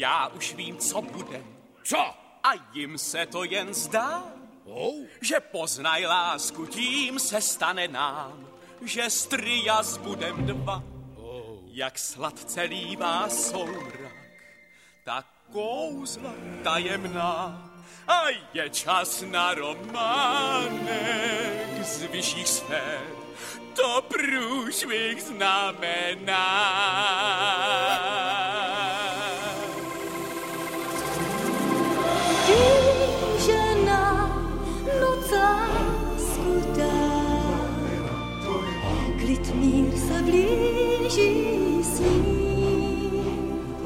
Já už vím, co bude. Co? A jim se to jen zdá, Oh. že poznaj lásku, tím se stane nám, že z trias budem dva. Jak sladce lívá soumrak, tak kouzla tajemná. A je čas na románek z vyšších sfér, to průšvih znamená. Klid mír se blíží s ním.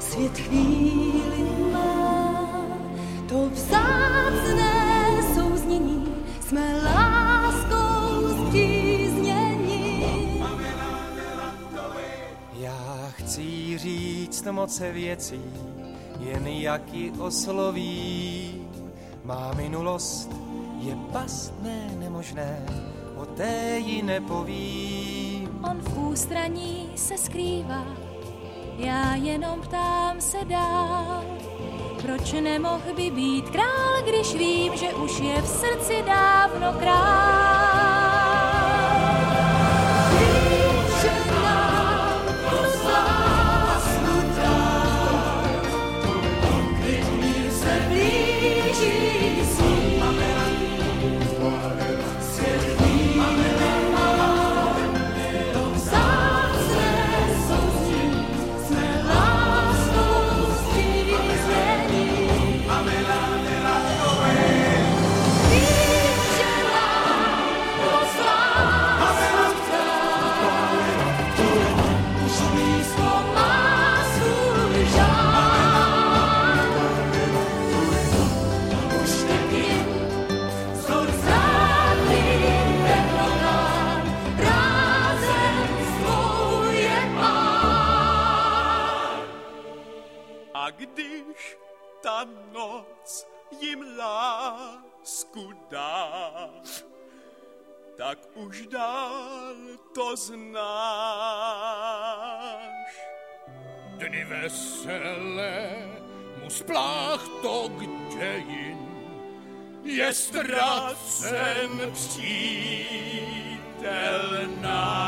Svět chvíli má, to vzácné souznění jsme láskou zpříznění. Já chci říct moce věcí, jen jak ji osloví. Má minulost je pastné nemožné, o té ji nepovím. On v ústraní se skrývá, já jenom ptám se dál. Proč nemohl by být král, když vím, že už je v srdci dávno král? A když ta noc jim lásku dá, tak už dál to znáš. Dny veselé mu spláchtok dějin je ztracen přítel náš.